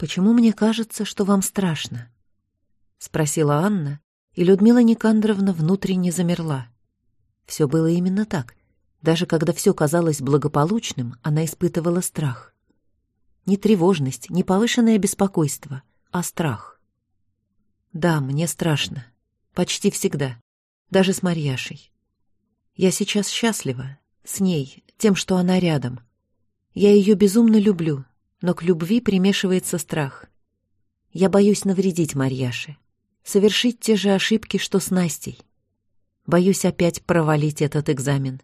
«Почему мне кажется, что вам страшно?» — спросила Анна, и Людмила Никандровна внутренне замерла. Все было именно так. Даже когда все казалось благополучным, она испытывала страх. Не тревожность, не повышенное беспокойство, а страх. Да, мне страшно. Почти всегда. Даже с Марьяшей. Я сейчас счастлива. С ней, тем, что она рядом. Я ее безумно люблю, но к любви примешивается страх. Я боюсь навредить Марьяше, совершить те же ошибки, что с Настей. Боюсь опять провалить этот экзамен.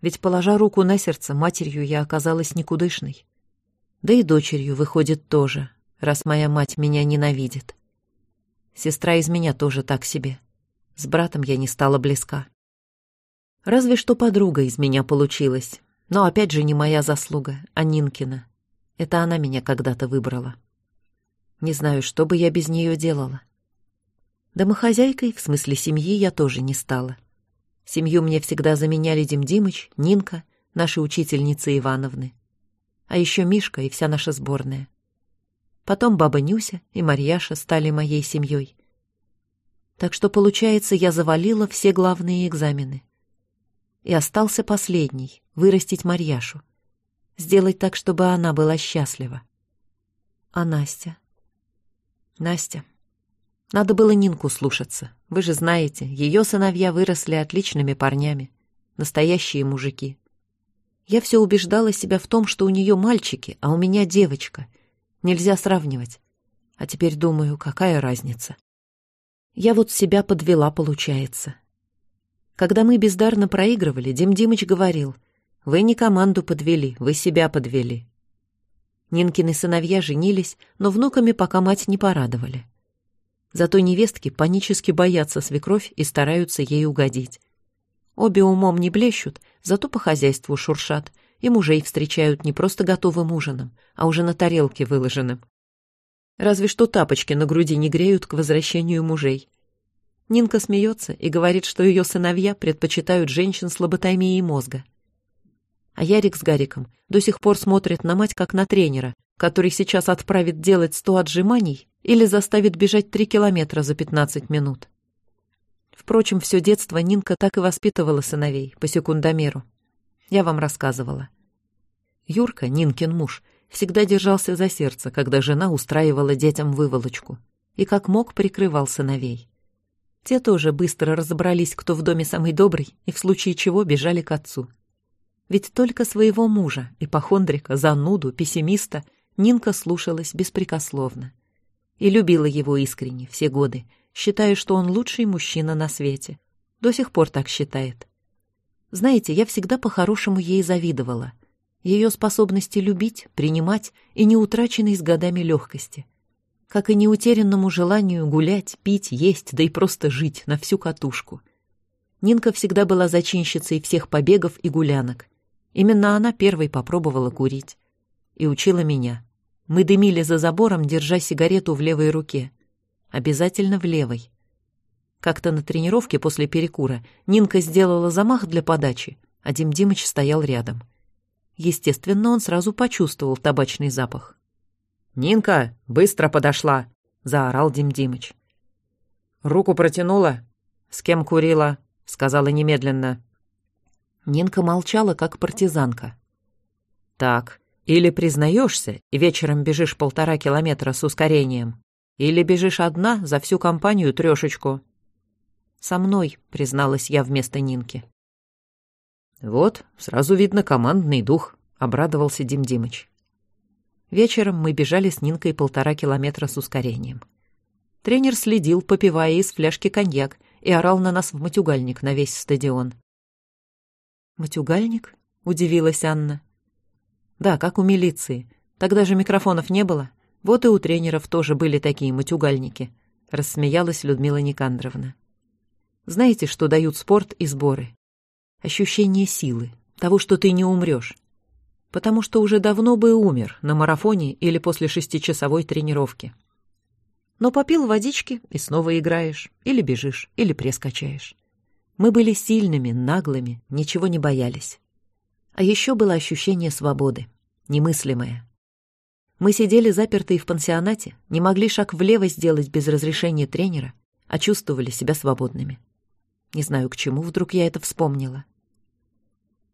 Ведь, положа руку на сердце, матерью я оказалась никудышной. Да и дочерью, выходит, тоже, раз моя мать меня ненавидит. Сестра из меня тоже так себе. С братом я не стала близка. Разве что подруга из меня получилась, но опять же не моя заслуга, а Нинкина. Это она меня когда-то выбрала. Не знаю, что бы я без нее делала. Домохозяйкой, в смысле семьи, я тоже не стала. Семью мне всегда заменяли Дим Димыч, Нинка, наши учительницы Ивановны. А еще Мишка и вся наша сборная. Потом баба Нюся и Марьяша стали моей семьей. Так что, получается, я завалила все главные экзамены. И остался последний — вырастить Марьяшу сделать так, чтобы она была счастлива. А Настя? Настя. Надо было Нинку слушаться. Вы же знаете, ее сыновья выросли отличными парнями. Настоящие мужики. Я все убеждала себя в том, что у нее мальчики, а у меня девочка. Нельзя сравнивать. А теперь думаю, какая разница. Я вот себя подвела, получается. Когда мы бездарно проигрывали, Дим Димыч говорил — вы не команду подвели, вы себя подвели. Нинкины сыновья женились, но внуками пока мать не порадовали. Зато невестки панически боятся свекровь и стараются ей угодить. Обе умом не блещут, зато по хозяйству шуршат, и мужей встречают не просто готовым ужином, а уже на тарелке выложенным. Разве что тапочки на груди не греют к возвращению мужей. Нинка смеется и говорит, что ее сыновья предпочитают женщин с лоботомией мозга. А Ярик с Гариком до сих пор смотрят на мать как на тренера, который сейчас отправит делать сто отжиманий или заставит бежать три километра за пятнадцать минут. Впрочем, все детство Нинка так и воспитывала сыновей по секундомеру. Я вам рассказывала. Юрка, Нинкин муж, всегда держался за сердце, когда жена устраивала детям выволочку, и как мог прикрывал сыновей. Те тоже быстро разобрались, кто в доме самый добрый, и в случае чего бежали к отцу. Ведь только своего мужа, ипохондрика, зануду, пессимиста, Нинка слушалась беспрекословно. И любила его искренне все годы, считая, что он лучший мужчина на свете. До сих пор так считает. Знаете, я всегда по-хорошему ей завидовала. Ее способности любить, принимать и неутраченной с годами легкости. Как и неутерянному желанию гулять, пить, есть, да и просто жить на всю катушку. Нинка всегда была зачинщицей всех побегов и гулянок. Именно она первой попробовала курить. И учила меня. Мы дымили за забором, держа сигарету в левой руке. Обязательно в левой. Как-то на тренировке после перекура Нинка сделала замах для подачи, а Дим Димыч стоял рядом. Естественно, он сразу почувствовал табачный запах. «Нинка, быстро подошла!» — заорал Дим Димыч. «Руку протянула?» «С кем курила?» — сказала немедленно. Нинка молчала, как партизанка. «Так, или признаешься и вечером бежишь полтора километра с ускорением, или бежишь одна за всю компанию трешечку». «Со мной», — призналась я вместо Нинки. «Вот, сразу видно командный дух», — обрадовался Дим Димыч. Вечером мы бежали с Нинкой полтора километра с ускорением. Тренер следил, попивая из фляжки коньяк, и орал на нас в матюгальник на весь стадион. «Матюгальник?» — удивилась Анна. «Да, как у милиции. Тогда же микрофонов не было. Вот и у тренеров тоже были такие матюгальники», — рассмеялась Людмила Никандровна. «Знаете, что дают спорт и сборы? Ощущение силы, того, что ты не умрешь. Потому что уже давно бы умер на марафоне или после шестичасовой тренировки. Но попил водички и снова играешь, или бежишь, или пресс качаешь. Мы были сильными, наглыми, ничего не боялись. А еще было ощущение свободы, немыслимое. Мы сидели запертые в пансионате, не могли шаг влево сделать без разрешения тренера, а чувствовали себя свободными. Не знаю, к чему вдруг я это вспомнила.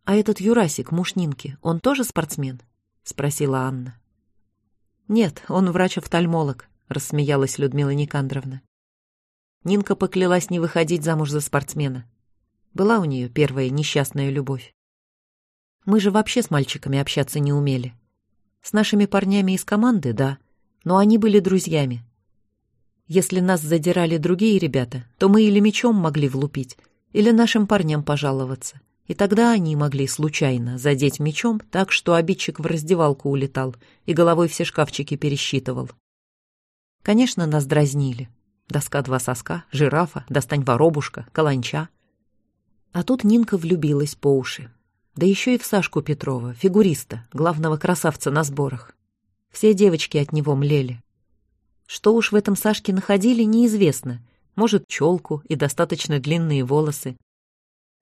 «А этот Юрасик, муж Нинки, он тоже спортсмен?» — спросила Анна. «Нет, он врач-офтальмолог», — рассмеялась Людмила Никандровна. Нинка поклялась не выходить замуж за спортсмена. Была у нее первая несчастная любовь. Мы же вообще с мальчиками общаться не умели. С нашими парнями из команды, да, но они были друзьями. Если нас задирали другие ребята, то мы или мечом могли влупить, или нашим парням пожаловаться. И тогда они могли случайно задеть мечом так, что обидчик в раздевалку улетал и головой все шкафчики пересчитывал. Конечно, нас дразнили. Доска два соска, жирафа, достань воробушка, каланча. А тут Нинка влюбилась по уши. Да еще и в Сашку Петрова, фигуриста, главного красавца на сборах. Все девочки от него млели. Что уж в этом Сашке находили, неизвестно. Может, челку и достаточно длинные волосы.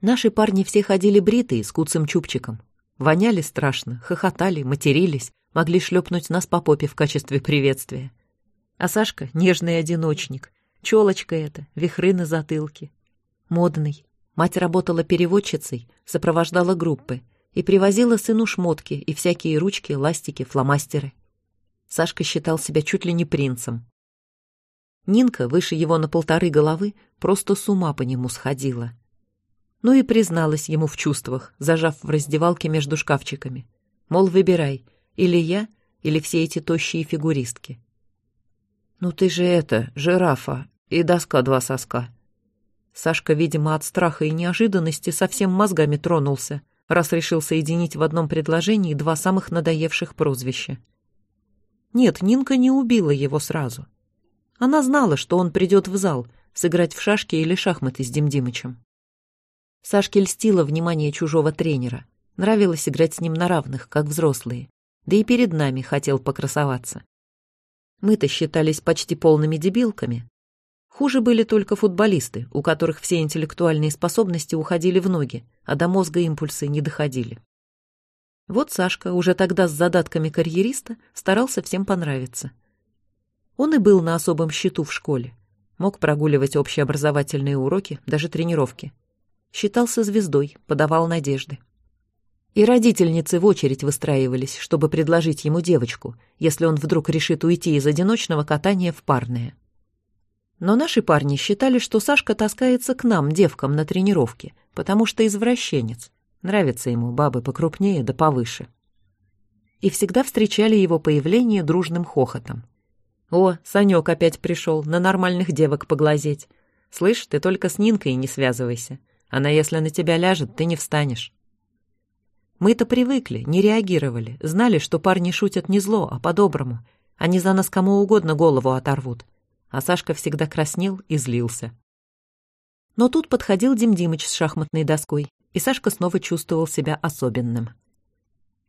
Наши парни все ходили бритые, с куцым чубчиком. Воняли страшно, хохотали, матерились, могли шлепнуть нас по попе в качестве приветствия. А Сашка — нежный одиночник. Челочка эта, вихры на затылке. Модный. Мать работала переводчицей, сопровождала группы и привозила сыну шмотки и всякие ручки, ластики, фломастеры. Сашка считал себя чуть ли не принцем. Нинка, выше его на полторы головы, просто с ума по нему сходила. Ну и призналась ему в чувствах, зажав в раздевалке между шкафчиками. Мол, выбирай, или я, или все эти тощие фигуристки. «Ну ты же это, жирафа, и доска два соска». Сашка, видимо, от страха и неожиданности совсем мозгами тронулся, раз решил соединить в одном предложении два самых надоевших прозвища. Нет, Нинка не убила его сразу. Она знала, что он придет в зал, сыграть в шашки или шахматы с Дим Димычем. Сашке льстило внимание чужого тренера. Нравилось играть с ним на равных, как взрослые. Да и перед нами хотел покрасоваться. Мы-то считались почти полными дебилками. Хуже были только футболисты, у которых все интеллектуальные способности уходили в ноги, а до мозга импульсы не доходили. Вот Сашка, уже тогда с задатками карьериста, старался всем понравиться. Он и был на особом счету в школе. Мог прогуливать общеобразовательные уроки, даже тренировки. Считался звездой, подавал надежды. И родительницы в очередь выстраивались, чтобы предложить ему девочку, если он вдруг решит уйти из одиночного катания в парное. Но наши парни считали, что Сашка таскается к нам, девкам, на тренировке, потому что извращенец. Нравятся ему бабы покрупнее да повыше. И всегда встречали его появление дружным хохотом. «О, Санек опять пришел, на нормальных девок поглазеть. Слышь, ты только с Нинкой не связывайся. Она, если на тебя ляжет, ты не встанешь». Мы-то привыкли, не реагировали, знали, что парни шутят не зло, а по-доброму. Они за нас кому угодно голову оторвут. А Сашка всегда краснел и злился. Но тут подходил Дим Димыч с шахматной доской, и Сашка снова чувствовал себя особенным.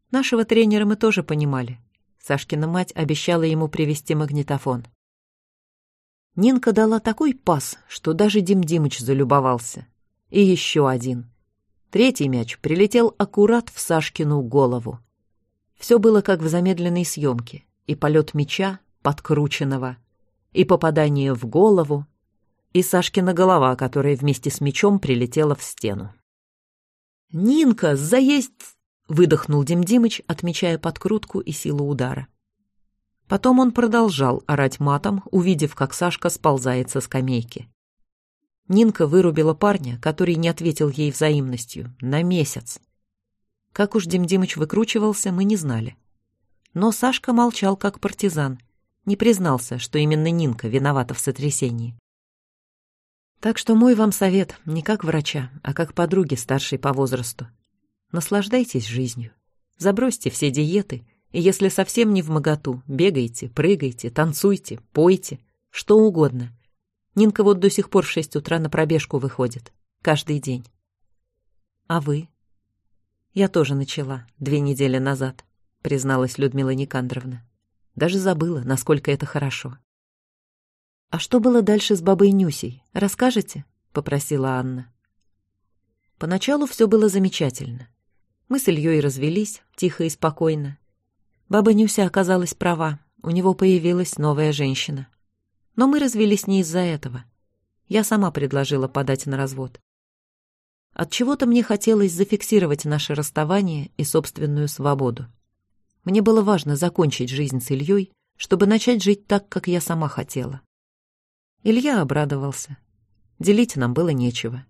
Нашего тренера мы тоже понимали. Сашкина мать обещала ему привезти магнитофон. Нинка дала такой пас, что даже Дим Димыч залюбовался. И еще один — Третий мяч прилетел аккурат в Сашкину голову. Все было как в замедленной съемке. И полет мяча, подкрученного, и попадание в голову, и Сашкина голова, которая вместе с мячом прилетела в стену. «Нинка, заесть!» — выдохнул Дим Димыч, отмечая подкрутку и силу удара. Потом он продолжал орать матом, увидев, как Сашка сползает со скамейки. Нинка вырубила парня, который не ответил ей взаимностью, на месяц. Как уж Дим Димыч выкручивался, мы не знали. Но Сашка молчал как партизан, не признался, что именно Нинка виновата в сотрясении. Так что мой вам совет не как врача, а как подруги старшей по возрасту. Наслаждайтесь жизнью. Забросьте все диеты, и если совсем не в моготу, бегайте, прыгайте, танцуйте, пойте, что угодно — Нинка вот до сих пор в шесть утра на пробежку выходит. Каждый день. А вы? Я тоже начала две недели назад, призналась Людмила Никандровна. Даже забыла, насколько это хорошо. А что было дальше с бабой Нюсей? Расскажете? попросила Анна. Поначалу все было замечательно. Мы с Ильей развелись, тихо и спокойно. Баба Нюся оказалась права, у него появилась новая женщина. Но мы развелись не из-за этого. Я сама предложила подать на развод. От чего-то мне хотелось зафиксировать наше расставание и собственную свободу. Мне было важно закончить жизнь с Ильей, чтобы начать жить так, как я сама хотела. Илья обрадовался. Делить нам было нечего.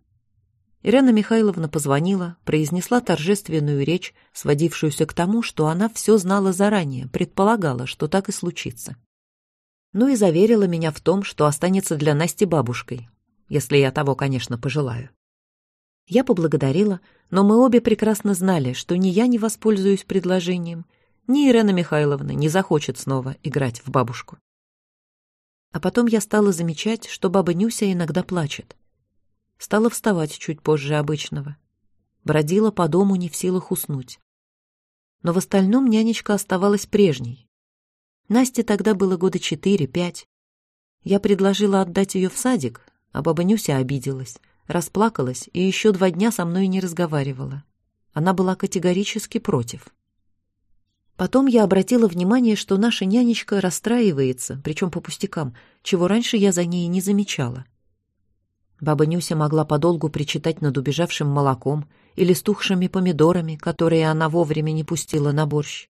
Ирена Михайловна позвонила, произнесла торжественную речь, сводившуюся к тому, что она все знала заранее, предполагала, что так и случится. Ну и заверила меня в том, что останется для Насти бабушкой, если я того, конечно, пожелаю. Я поблагодарила, но мы обе прекрасно знали, что ни я не воспользуюсь предложением, ни Ирена Михайловна не захочет снова играть в бабушку. А потом я стала замечать, что баба Нюся иногда плачет. Стала вставать чуть позже обычного. Бродила по дому не в силах уснуть. Но в остальном нянечка оставалась прежней. Насте тогда было года четыре-пять. Я предложила отдать ее в садик, а баба Нюся обиделась, расплакалась и еще два дня со мной не разговаривала. Она была категорически против. Потом я обратила внимание, что наша нянечка расстраивается, причем по пустякам, чего раньше я за ней не замечала. Баба Нюся могла подолгу причитать над убежавшим молоком или стухшими помидорами, которые она вовремя не пустила на борщ.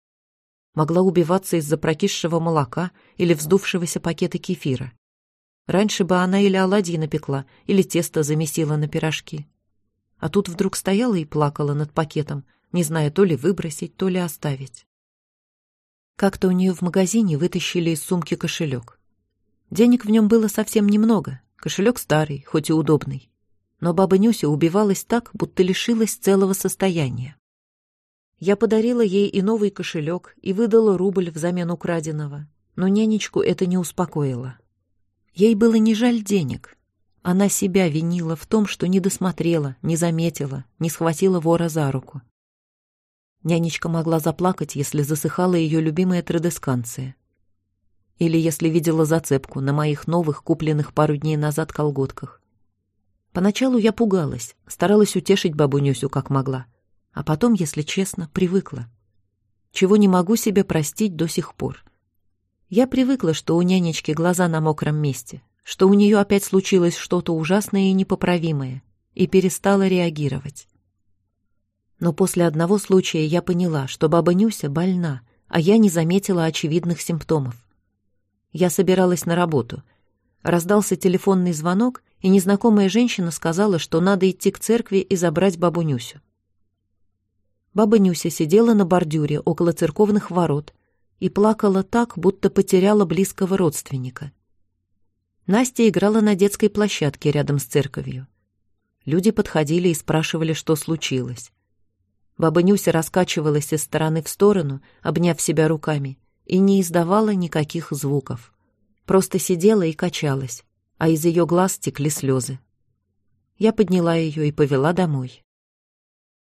Могла убиваться из-за прокисшего молока или вздувшегося пакета кефира. Раньше бы она или оладьи напекла, или тесто замесила на пирожки. А тут вдруг стояла и плакала над пакетом, не зная то ли выбросить, то ли оставить. Как-то у нее в магазине вытащили из сумки кошелек. Денег в нем было совсем немного, Кошелек старый, хоть и удобный. Но баба Нюся убивалась так, будто лишилась целого состояния. Я подарила ей и новый кошелек, и выдала рубль взамен украденного. Но нянечку это не успокоило. Ей было не жаль денег. Она себя винила в том, что не досмотрела, не заметила, не схватила вора за руку. Нянечка могла заплакать, если засыхала ее любимая традесканция. Или если видела зацепку на моих новых, купленных пару дней назад колготках. Поначалу я пугалась, старалась утешить бабу Нюсю как могла. А потом, если честно, привыкла. Чего не могу себе простить до сих пор. Я привыкла, что у нянечки глаза на мокром месте, что у нее опять случилось что-то ужасное и непоправимое, и перестала реагировать. Но после одного случая я поняла, что баба Нюся больна, а я не заметила очевидных симптомов. Я собиралась на работу. Раздался телефонный звонок, и незнакомая женщина сказала, что надо идти к церкви и забрать бабу Нюсю. Баба Нюся сидела на бордюре около церковных ворот и плакала так, будто потеряла близкого родственника. Настя играла на детской площадке рядом с церковью. Люди подходили и спрашивали, что случилось. Баба Нюся раскачивалась из стороны в сторону, обняв себя руками, и не издавала никаких звуков. Просто сидела и качалась, а из ее глаз текли слезы. Я подняла ее и повела домой.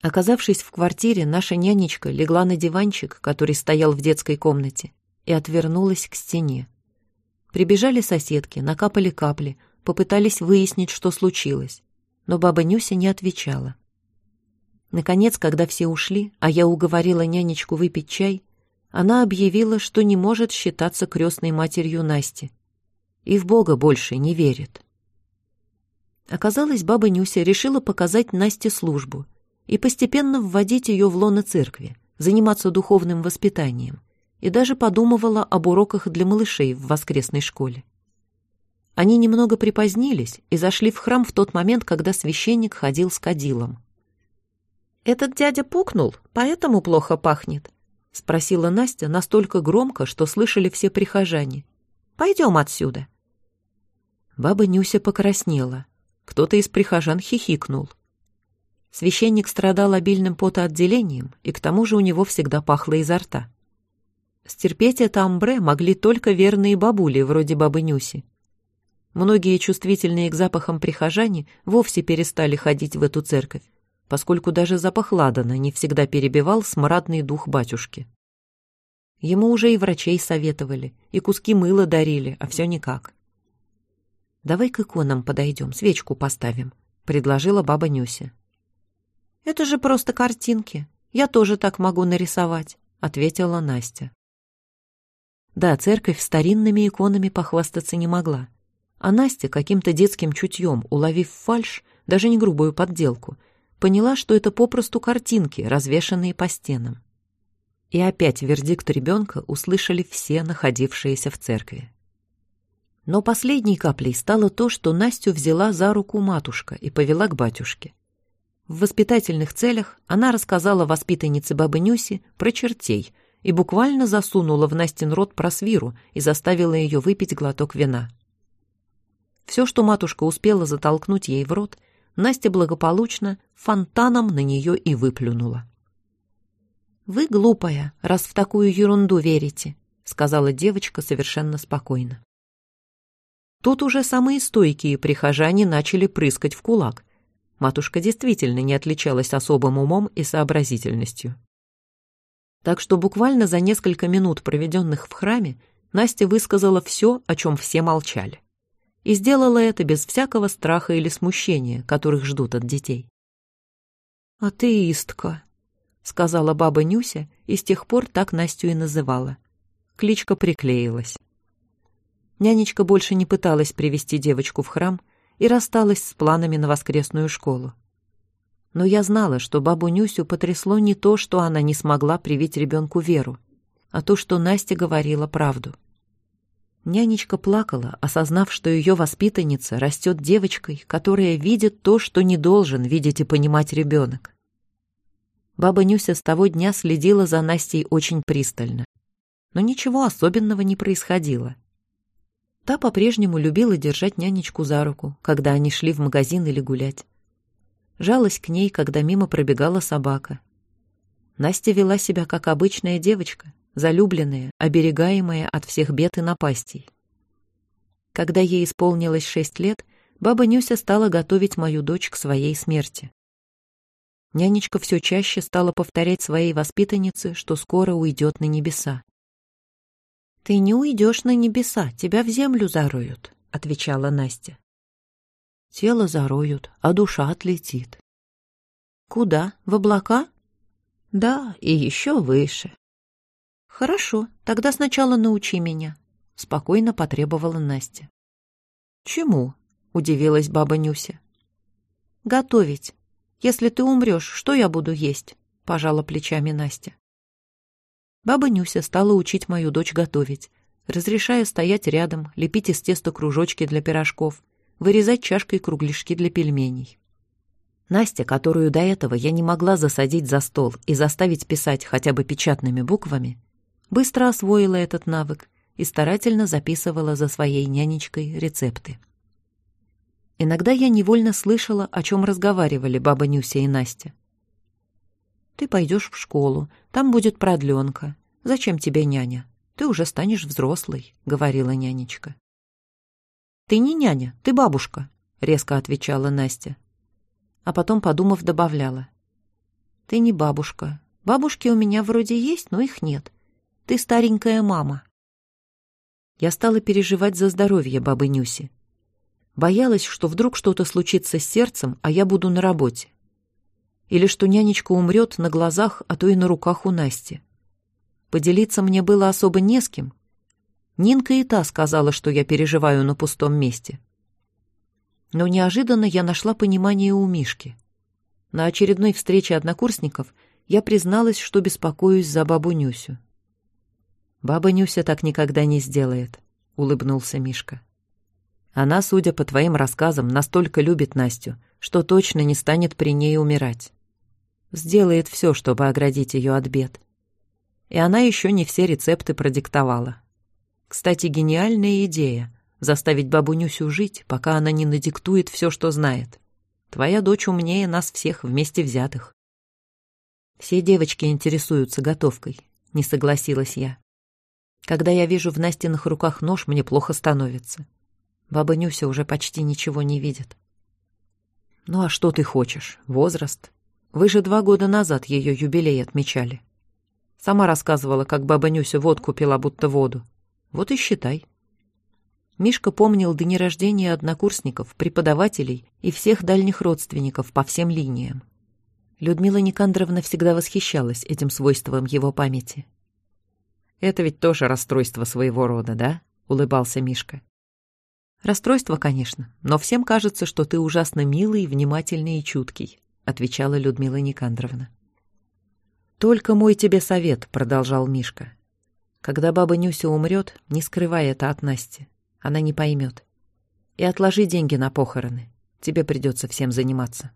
Оказавшись в квартире, наша нянечка легла на диванчик, который стоял в детской комнате, и отвернулась к стене. Прибежали соседки, накапали капли, попытались выяснить, что случилось, но баба Нюся не отвечала. Наконец, когда все ушли, а я уговорила нянечку выпить чай, она объявила, что не может считаться крестной матерью Насти и в Бога больше не верит. Оказалось, баба Нюся решила показать Насте службу и постепенно вводить ее в лоно церкви, заниматься духовным воспитанием, и даже подумывала об уроках для малышей в воскресной школе. Они немного припозднились и зашли в храм в тот момент, когда священник ходил с кадилом. «Этот дядя пукнул, поэтому плохо пахнет», — спросила Настя настолько громко, что слышали все прихожане. «Пойдем отсюда». Баба Нюся покраснела. Кто-то из прихожан хихикнул. Священник страдал обильным потоотделением, и к тому же у него всегда пахло изо рта. Стерпеть это амбре могли только верные бабули, вроде бабы Нюси. Многие чувствительные к запахам прихожане вовсе перестали ходить в эту церковь поскольку даже запах ладана не всегда перебивал смрадный дух батюшки. Ему уже и врачей советовали, и куски мыла дарили, а все никак. «Давай к иконам подойдем, свечку поставим», — предложила баба Нюся. «Это же просто картинки. Я тоже так могу нарисовать», — ответила Настя. Да, церковь старинными иконами похвастаться не могла. А Настя каким-то детским чутьем, уловив фальшь, даже не грубую подделку, поняла, что это попросту картинки, развешанные по стенам. И опять вердикт ребенка услышали все находившиеся в церкви. Но последней каплей стало то, что Настю взяла за руку матушка и повела к батюшке. В воспитательных целях она рассказала воспитаннице бабы Нюси про чертей и буквально засунула в Настин рот просвиру и заставила ее выпить глоток вина. Все, что матушка успела затолкнуть ей в рот, Настя благополучно фонтаном на нее и выплюнула. «Вы глупая, раз в такую ерунду верите», — сказала девочка совершенно спокойно. Тут уже самые стойкие прихожане начали прыскать в кулак, Матушка действительно не отличалась особым умом и сообразительностью. Так что буквально за несколько минут, проведенных в храме, Настя высказала все, о чем все молчали. И сделала это без всякого страха или смущения, которых ждут от детей. «Атеистка», — сказала баба Нюся, и с тех пор так Настю и называла. Кличка приклеилась. Нянечка больше не пыталась привести девочку в храм, и рассталась с планами на воскресную школу. Но я знала, что бабу Нюсю потрясло не то, что она не смогла привить ребенку веру, а то, что Настя говорила правду. Нянечка плакала, осознав, что ее воспитанница растет девочкой, которая видит то, что не должен видеть и понимать ребенок. Баба Нюся с того дня следила за Настей очень пристально. Но ничего особенного не происходило. Та по-прежнему любила держать нянечку за руку, когда они шли в магазин или гулять. Жалась к ней, когда мимо пробегала собака. Настя вела себя как обычная девочка, залюбленная, оберегаемая от всех бед и напастей. Когда ей исполнилось шесть лет, баба Нюся стала готовить мою дочь к своей смерти. Нянечка все чаще стала повторять своей воспитаннице, что скоро уйдет на небеса. «Ты не уйдешь на небеса, тебя в землю зароют», — отвечала Настя. «Тело зароют, а душа отлетит». «Куда? В облака?» «Да, и еще выше». «Хорошо, тогда сначала научи меня», — спокойно потребовала Настя. «Чему?» — удивилась баба Нюся. «Готовить. Если ты умрешь, что я буду есть?» — пожала плечами Настя. Баба Нюся стала учить мою дочь готовить, разрешая стоять рядом, лепить из теста кружочки для пирожков, вырезать чашкой кругляшки для пельменей. Настя, которую до этого я не могла засадить за стол и заставить писать хотя бы печатными буквами, быстро освоила этот навык и старательно записывала за своей нянечкой рецепты. Иногда я невольно слышала, о чем разговаривали баба Нюся и Настя. Ты пойдешь в школу, там будет продленка. Зачем тебе няня? Ты уже станешь взрослой», — говорила нянечка. «Ты не няня, ты бабушка», — резко отвечала Настя. А потом, подумав, добавляла. «Ты не бабушка. Бабушки у меня вроде есть, но их нет. Ты старенькая мама». Я стала переживать за здоровье бабы Нюси. Боялась, что вдруг что-то случится с сердцем, а я буду на работе или что нянечка умрет на глазах, а то и на руках у Насти. Поделиться мне было особо не с кем. Нинка и та сказала, что я переживаю на пустом месте. Но неожиданно я нашла понимание у Мишки. На очередной встрече однокурсников я призналась, что беспокоюсь за бабу Нюсю. «Баба Нюся так никогда не сделает», — улыбнулся Мишка. «Она, судя по твоим рассказам, настолько любит Настю, что точно не станет при ней умирать сделает все, чтобы оградить ее от бед. И она еще не все рецепты продиктовала. Кстати, гениальная идея — заставить бабу Нюсю жить, пока она не надиктует все, что знает. Твоя дочь умнее нас всех вместе взятых. Все девочки интересуются готовкой, не согласилась я. Когда я вижу в Настиных руках нож, мне плохо становится. Баба Нюся уже почти ничего не видит. Ну а что ты хочешь? Возраст? Вы же два года назад ее юбилей отмечали. Сама рассказывала, как баба Нюся водку пила, будто воду. Вот и считай. Мишка помнил дни рождения однокурсников, преподавателей и всех дальних родственников по всем линиям. Людмила Никандровна всегда восхищалась этим свойством его памяти. Это ведь тоже расстройство своего рода, да?» — улыбался Мишка. «Расстройство, конечно, но всем кажется, что ты ужасно милый, внимательный и чуткий», — отвечала Людмила Никандровна. «Только мой тебе совет», — продолжал Мишка. «Когда баба Нюся умрет, не скрывай это от Насти. Она не поймет. И отложи деньги на похороны. Тебе придется всем заниматься».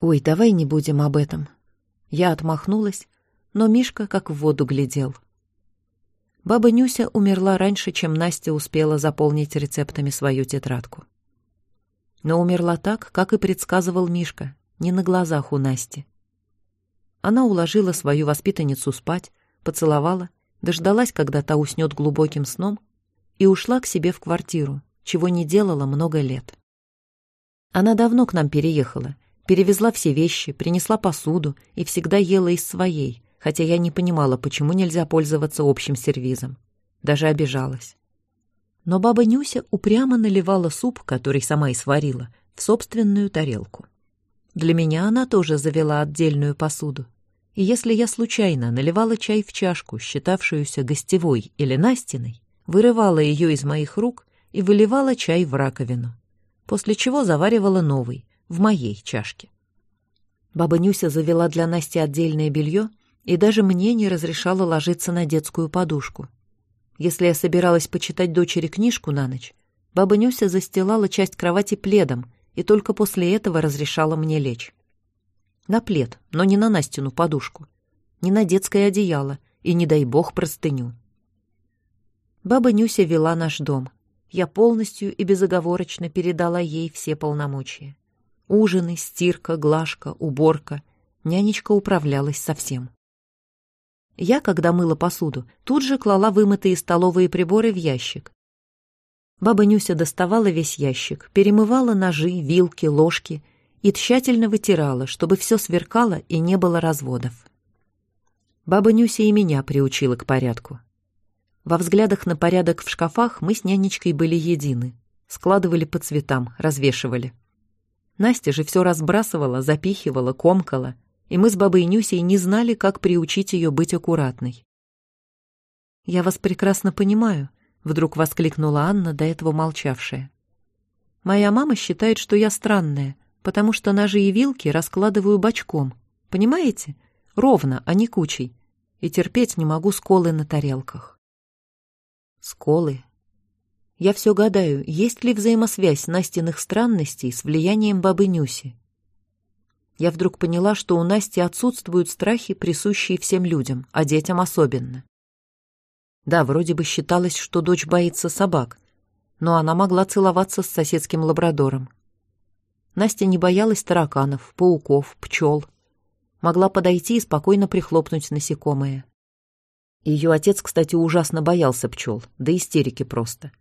«Ой, давай не будем об этом». Я отмахнулась, но Мишка как в воду глядел — Баба Нюся умерла раньше, чем Настя успела заполнить рецептами свою тетрадку. Но умерла так, как и предсказывал Мишка, не на глазах у Насти. Она уложила свою воспитанницу спать, поцеловала, дождалась, когда та уснет глубоким сном, и ушла к себе в квартиру, чего не делала много лет. Она давно к нам переехала, перевезла все вещи, принесла посуду и всегда ела из своей, хотя я не понимала, почему нельзя пользоваться общим сервизом. Даже обижалась. Но баба Нюся упрямо наливала суп, который сама и сварила, в собственную тарелку. Для меня она тоже завела отдельную посуду. И если я случайно наливала чай в чашку, считавшуюся гостевой или Настиной, вырывала ее из моих рук и выливала чай в раковину, после чего заваривала новый, в моей чашке. Баба Нюся завела для Насти отдельное белье и даже мне не разрешала ложиться на детскую подушку. Если я собиралась почитать дочери книжку на ночь, баба Нюся застилала часть кровати пледом и только после этого разрешала мне лечь. На плед, но не на Настину подушку, не на детское одеяло и, не дай бог, простыню. Баба Нюся вела наш дом. Я полностью и безоговорочно передала ей все полномочия. Ужины, стирка, глажка, уборка. Нянечка управлялась совсем. Я, когда мыла посуду, тут же клала вымытые столовые приборы в ящик. Баба Нюся доставала весь ящик, перемывала ножи, вилки, ложки и тщательно вытирала, чтобы все сверкало и не было разводов. Баба Нюся и меня приучила к порядку. Во взглядах на порядок в шкафах мы с нянечкой были едины. Складывали по цветам, развешивали. Настя же все разбрасывала, запихивала, комкала — и мы с бабой Нюсей не знали, как приучить ее быть аккуратной. «Я вас прекрасно понимаю», — вдруг воскликнула Анна, до этого молчавшая. «Моя мама считает, что я странная, потому что ножи и вилки раскладываю бочком. Понимаете? Ровно, а не кучей. И терпеть не могу сколы на тарелках». «Сколы?» Я все гадаю, есть ли взаимосвязь Настиных странностей с влиянием бабы Нюси я вдруг поняла, что у Насти отсутствуют страхи, присущие всем людям, а детям особенно. Да, вроде бы считалось, что дочь боится собак, но она могла целоваться с соседским лабрадором. Настя не боялась тараканов, пауков, пчел. Могла подойти и спокойно прихлопнуть насекомое. Ее отец, кстати, ужасно боялся пчел, да истерики просто.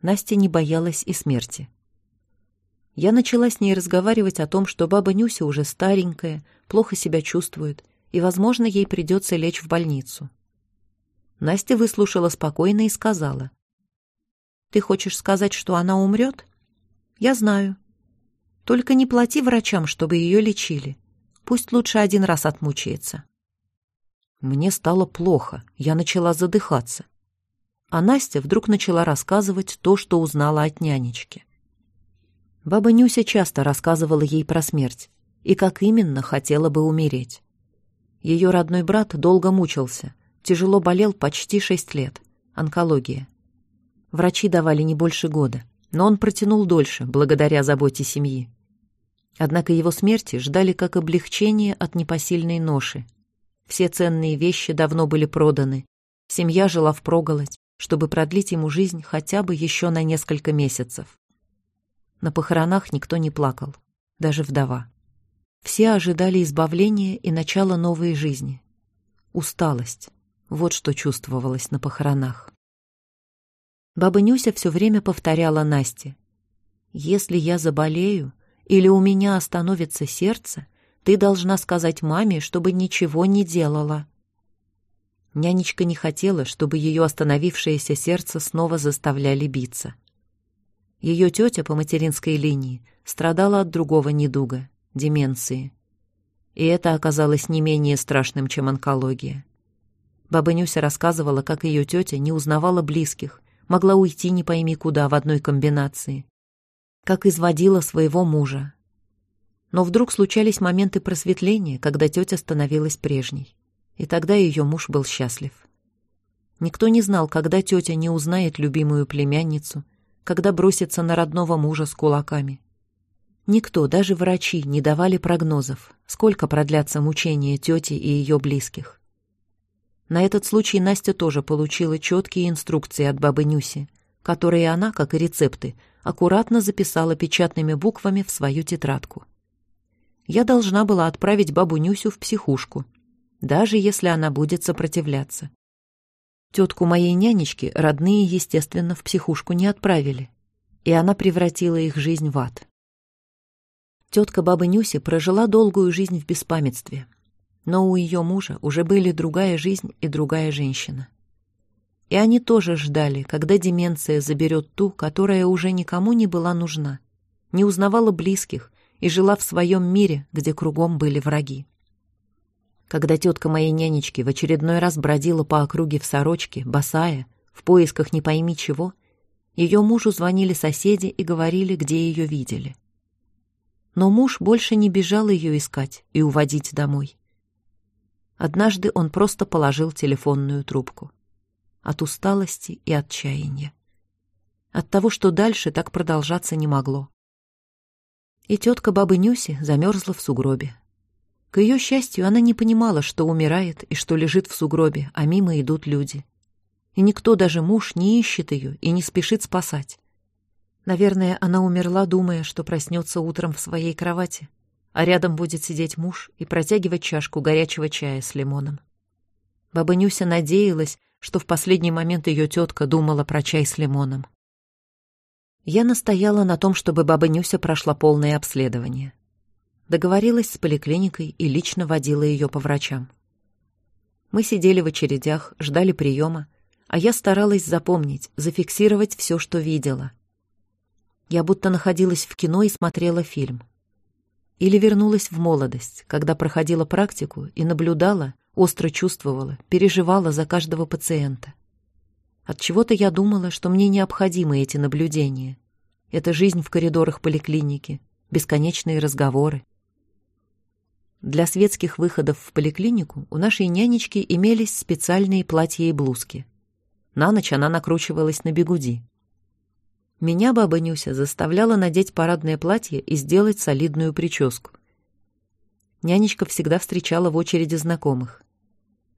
Настя не боялась и смерти. Я начала с ней разговаривать о том, что баба Нюся уже старенькая, плохо себя чувствует, и, возможно, ей придется лечь в больницу. Настя выслушала спокойно и сказала. «Ты хочешь сказать, что она умрет? Я знаю. Только не плати врачам, чтобы ее лечили. Пусть лучше один раз отмучается». Мне стало плохо, я начала задыхаться. А Настя вдруг начала рассказывать то, что узнала от нянечки. Баба Нюся часто рассказывала ей про смерть и как именно хотела бы умереть. Ее родной брат долго мучился, тяжело болел почти шесть лет. Онкология. Врачи давали не больше года, но он протянул дольше, благодаря заботе семьи. Однако его смерти ждали как облегчение от непосильной ноши. Все ценные вещи давно были проданы, семья жила впроголодь, чтобы продлить ему жизнь хотя бы еще на несколько месяцев. На похоронах никто не плакал, даже вдова. Все ожидали избавления и начала новой жизни. Усталость — вот что чувствовалось на похоронах. Баба Нюся все время повторяла Насте. «Если я заболею или у меня остановится сердце, ты должна сказать маме, чтобы ничего не делала». Нянечка не хотела, чтобы ее остановившееся сердце снова заставляли биться. Ее тетя по материнской линии страдала от другого недуга — деменции. И это оказалось не менее страшным, чем онкология. Баба Нюся рассказывала, как ее тетя не узнавала близких, могла уйти не пойми куда в одной комбинации, как изводила своего мужа. Но вдруг случались моменты просветления, когда тетя становилась прежней. И тогда ее муж был счастлив. Никто не знал, когда тетя не узнает любимую племянницу, когда бросится на родного мужа с кулаками. Никто, даже врачи, не давали прогнозов, сколько продлятся мучения тети и ее близких. На этот случай Настя тоже получила четкие инструкции от бабы Нюси, которые она, как и рецепты, аккуратно записала печатными буквами в свою тетрадку. Я должна была отправить бабу Нюсю в психушку, даже если она будет сопротивляться. Тетку моей нянечки родные, естественно, в психушку не отправили, и она превратила их жизнь в ад. Тетка бабы Нюси прожила долгую жизнь в беспамятстве, но у ее мужа уже были другая жизнь и другая женщина. И они тоже ждали, когда деменция заберет ту, которая уже никому не была нужна, не узнавала близких и жила в своем мире, где кругом были враги. Когда тетка моей нянечки в очередной раз бродила по округе в сорочке, босая, в поисках не пойми чего, ее мужу звонили соседи и говорили, где ее видели. Но муж больше не бежал ее искать и уводить домой. Однажды он просто положил телефонную трубку. От усталости и отчаяния. От того, что дальше так продолжаться не могло. И тетка бабы Нюси замерзла в сугробе, к ее счастью, она не понимала, что умирает и что лежит в сугробе, а мимо идут люди. И никто, даже муж, не ищет ее и не спешит спасать. Наверное, она умерла, думая, что проснется утром в своей кровати, а рядом будет сидеть муж и протягивать чашку горячего чая с лимоном. Баба Нюся надеялась, что в последний момент ее тетка думала про чай с лимоном. Я настояла на том, чтобы баба Нюся прошла полное обследование договорилась с поликлиникой и лично водила ее по врачам. Мы сидели в очередях, ждали приема, а я старалась запомнить, зафиксировать все, что видела. Я будто находилась в кино и смотрела фильм. Или вернулась в молодость, когда проходила практику и наблюдала, остро чувствовала, переживала за каждого пациента. От чего-то я думала, что мне необходимы эти наблюдения. Это жизнь в коридорах поликлиники, бесконечные разговоры, для светских выходов в поликлинику у нашей нянечки имелись специальные платья и блузки. На ночь она накручивалась на бегуди. Меня баба Нюся заставляла надеть парадное платье и сделать солидную прическу. Нянечка всегда встречала в очереди знакомых.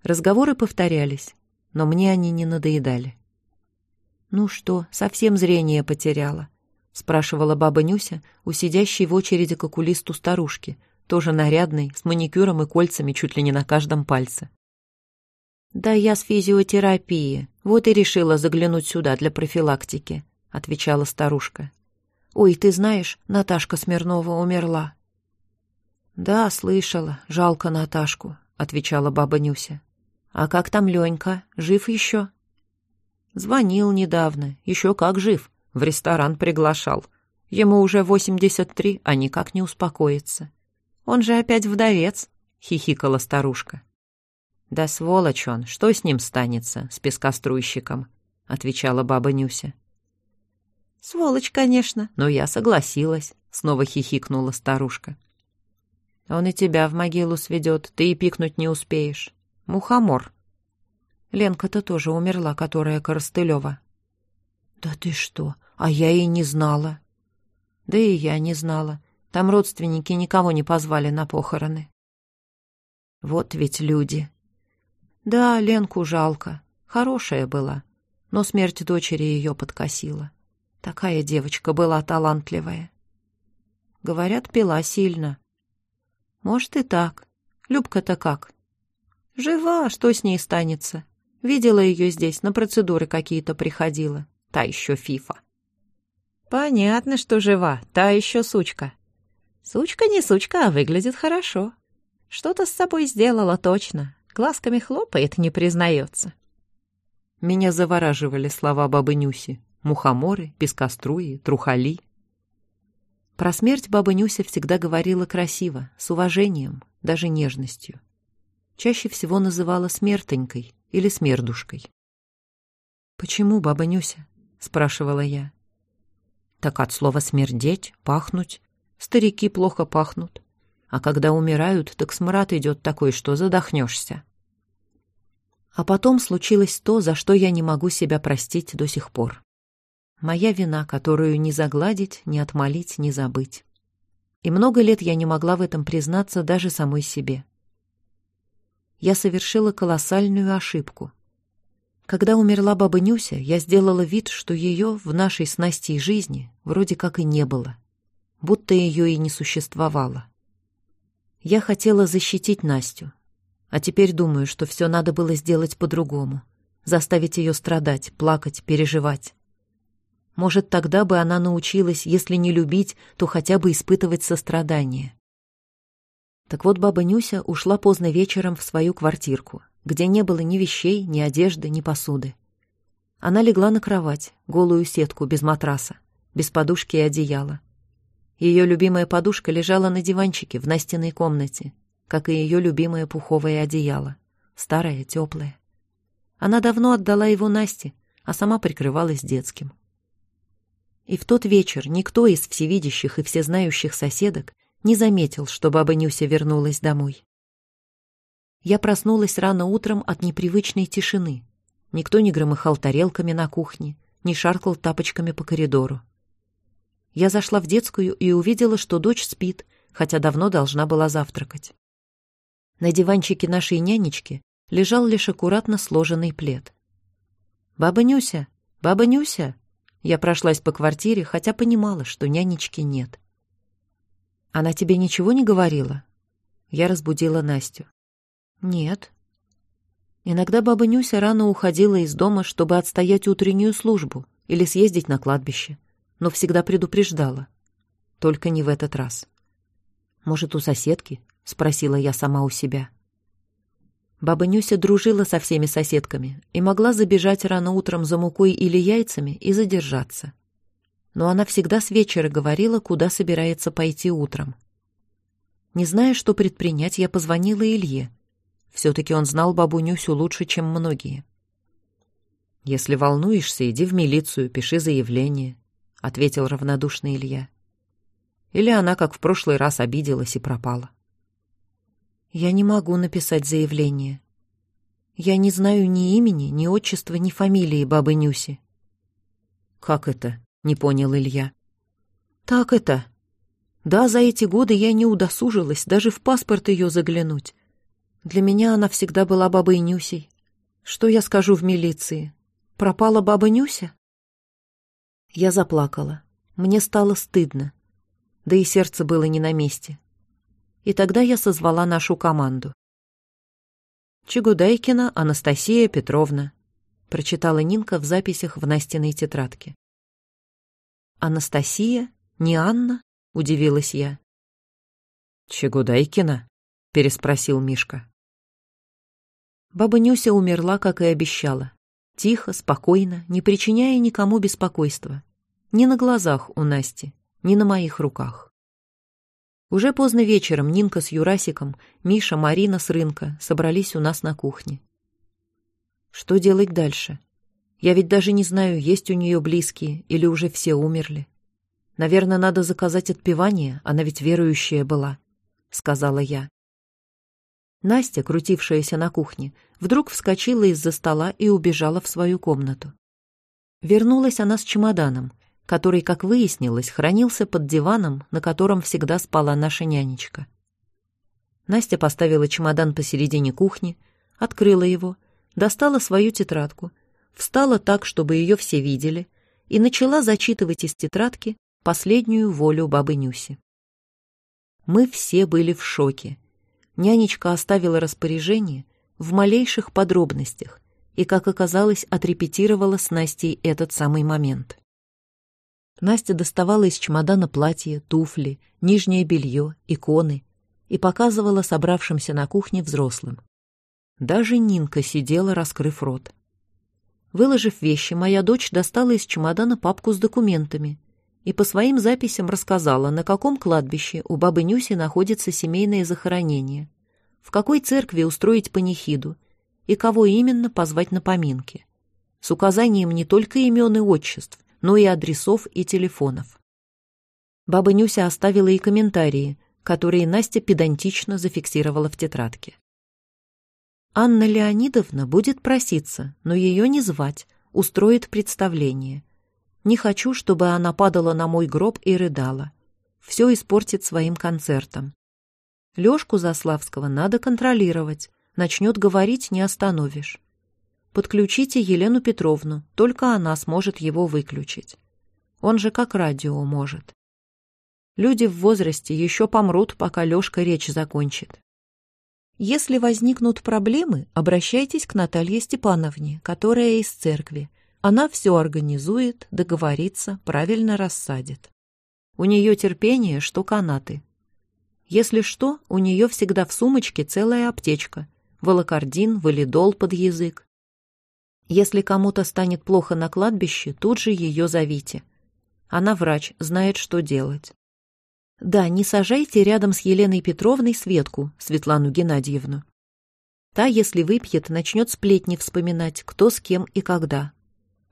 Разговоры повторялись, но мне они не надоедали. «Ну что, совсем зрение потеряла?» — спрашивала баба Нюся у сидящей в очереди к окулисту старушки — тоже нарядный, с маникюром и кольцами чуть ли не на каждом пальце. «Да я с физиотерапии, вот и решила заглянуть сюда для профилактики», — отвечала старушка. «Ой, ты знаешь, Наташка Смирнова умерла». «Да, слышала, жалко Наташку», — отвечала баба Нюся. «А как там Ленька? Жив еще?» «Звонил недавно, еще как жив, в ресторан приглашал. Ему уже восемьдесят три, а никак не успокоится. Он же опять вдовец», — хихикала старушка. «Да сволочь он, что с ним станется, с пескоструйщиком?» — отвечала баба Нюся. «Сволочь, конечно, но я согласилась», — снова хихикнула старушка. «Он и тебя в могилу сведет, ты и пикнуть не успеешь. Мухомор». Ленка-то тоже умерла, которая Коростылева. «Да ты что, а я и не знала». «Да и я не знала. Там родственники никого не позвали на похороны. Вот ведь люди. Да, Ленку жалко. Хорошая была. Но смерть дочери ее подкосила. Такая девочка была талантливая. Говорят, пила сильно. Может и так. Любка-то как? Жива, что с ней станется? Видела ее здесь, на процедуры какие-то приходила. Та еще фифа. Понятно, что жива, та еще сучка. Сучка не сучка, а выглядит хорошо. Что-то с собой сделала точно. Глазками хлопает, не признается. Меня завораживали слова бабы Нюси. Мухоморы, пескоструи, трухали. Про смерть баба Нюся всегда говорила красиво, с уважением, даже нежностью. Чаще всего называла смертонькой или смердушкой. «Почему, баба Нюся?» — спрашивала я. «Так от слова «смердеть», «пахнуть». Старики плохо пахнут. А когда умирают, так смрад идет такой, что задохнешься. А потом случилось то, за что я не могу себя простить до сих пор. Моя вина, которую не загладить, не отмолить, не забыть. И много лет я не могла в этом признаться даже самой себе. Я совершила колоссальную ошибку. Когда умерла баба Нюся, я сделала вид, что ее в нашей с Настей жизни вроде как и не было, будто ее и не существовало. Я хотела защитить Настю, а теперь думаю, что все надо было сделать по-другому, заставить ее страдать, плакать, переживать. Может, тогда бы она научилась, если не любить, то хотя бы испытывать сострадание. Так вот, баба Нюся ушла поздно вечером в свою квартирку, где не было ни вещей, ни одежды, ни посуды. Она легла на кровать, голую сетку, без матраса, без подушки и одеяла. Ее любимая подушка лежала на диванчике в Настиной комнате, как и ее любимое пуховое одеяло, старое, теплое. Она давно отдала его Насте, а сама прикрывалась детским. И в тот вечер никто из всевидящих и всезнающих соседок не заметил, что баба Нюся вернулась домой. Я проснулась рано утром от непривычной тишины. Никто не громыхал тарелками на кухне, не шаркал тапочками по коридору. Я зашла в детскую и увидела, что дочь спит, хотя давно должна была завтракать. На диванчике нашей нянечки лежал лишь аккуратно сложенный плед. «Баба Нюся! Баба Нюся!» Я прошлась по квартире, хотя понимала, что нянечки нет. «Она тебе ничего не говорила?» Я разбудила Настю. «Нет». Иногда баба Нюся рано уходила из дома, чтобы отстоять утреннюю службу или съездить на кладбище, но всегда предупреждала. Только не в этот раз. «Может, у соседки?» — спросила я сама у себя. Баба Нюся дружила со всеми соседками и могла забежать рано утром за мукой или яйцами и задержаться. Но она всегда с вечера говорила, куда собирается пойти утром. Не зная, что предпринять, я позвонила Илье. Все-таки он знал бабу Нюсю лучше, чем многие. «Если волнуешься, иди в милицию, пиши заявление», — ответил равнодушный Илья. Или она, как в прошлый раз, обиделась и пропала. Я не могу написать заявление. Я не знаю ни имени, ни отчества, ни фамилии бабы Нюси. Как это? Не понял Илья. Так это. Да, за эти годы я не удосужилась даже в паспорт ее заглянуть. Для меня она всегда была бабой Нюсей. Что я скажу в милиции? Пропала баба Нюся? Я заплакала. Мне стало стыдно. Да и сердце было не на месте и тогда я созвала нашу команду. «Чегудайкина Анастасия Петровна», — прочитала Нинка в записях в Настиной тетрадке. «Анастасия? Не Анна?» — удивилась я. «Чегудайкина?» — переспросил Мишка. Баба Нюся умерла, как и обещала. Тихо, спокойно, не причиняя никому беспокойства. Ни на глазах у Насти, ни на моих руках. Уже поздно вечером Нинка с Юрасиком, Миша, Марина с рынка собрались у нас на кухне. Что делать дальше? Я ведь даже не знаю, есть у нее близкие или уже все умерли. Наверное, надо заказать отпевание, она ведь верующая была, — сказала я. Настя, крутившаяся на кухне, вдруг вскочила из-за стола и убежала в свою комнату. Вернулась она с чемоданом — который, как выяснилось, хранился под диваном, на котором всегда спала наша нянечка. Настя поставила чемодан посередине кухни, открыла его, достала свою тетрадку, встала так, чтобы ее все видели, и начала зачитывать из тетрадки последнюю волю бабы Нюси. Мы все были в шоке. Нянечка оставила распоряжение в малейших подробностях и, как оказалось, отрепетировала с Настей этот самый момент. Настя доставала из чемодана платье, туфли, нижнее белье, иконы и показывала собравшимся на кухне взрослым. Даже Нинка сидела, раскрыв рот. Выложив вещи, моя дочь достала из чемодана папку с документами и по своим записям рассказала, на каком кладбище у бабы Нюси находится семейное захоронение, в какой церкви устроить панихиду и кого именно позвать на поминки. С указанием не только имен и отчеств, но и адресов и телефонов. Баба Нюся оставила и комментарии, которые Настя педантично зафиксировала в тетрадке. Анна Леонидовна будет проситься, но ее не звать, устроит представление. Не хочу, чтобы она падала на мой гроб и рыдала. Все испортит своим концертом. Лёшку Заславского надо контролировать. Начнет говорить, не остановишь. Подключите Елену Петровну, только она сможет его выключить. Он же как радио может. Люди в возрасте еще помрут, пока Лёшка речь закончит. Если возникнут проблемы, обращайтесь к Наталье Степановне, которая из церкви. Она все организует, договорится, правильно рассадит. У нее терпение, что канаты. Если что, у нее всегда в сумочке целая аптечка. Волокордин, валидол под язык. Если кому-то станет плохо на кладбище, тут же ее зовите. Она врач, знает, что делать. Да, не сажайте рядом с Еленой Петровной Светку, Светлану Геннадьевну. Та, если выпьет, начнет сплетни вспоминать, кто с кем и когда.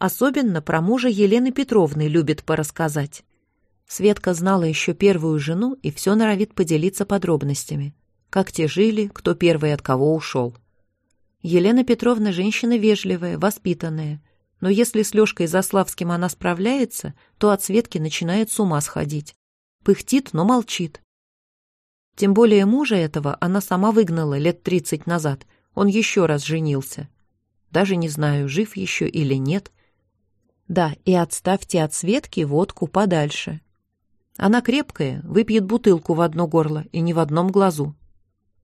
Особенно про мужа Елены Петровны любит порассказать. Светка знала еще первую жену и все норовит поделиться подробностями. Как те жили, кто первый от кого ушел. Елена Петровна женщина вежливая, воспитанная, но если с Лешкой Заславским она справляется, то от Светки начинает с ума сходить. Пыхтит, но молчит. Тем более мужа этого она сама выгнала лет тридцать назад. Он еще раз женился. Даже не знаю, жив еще или нет. Да, и отставьте от Светки водку подальше. Она крепкая, выпьет бутылку в одно горло и не в одном глазу.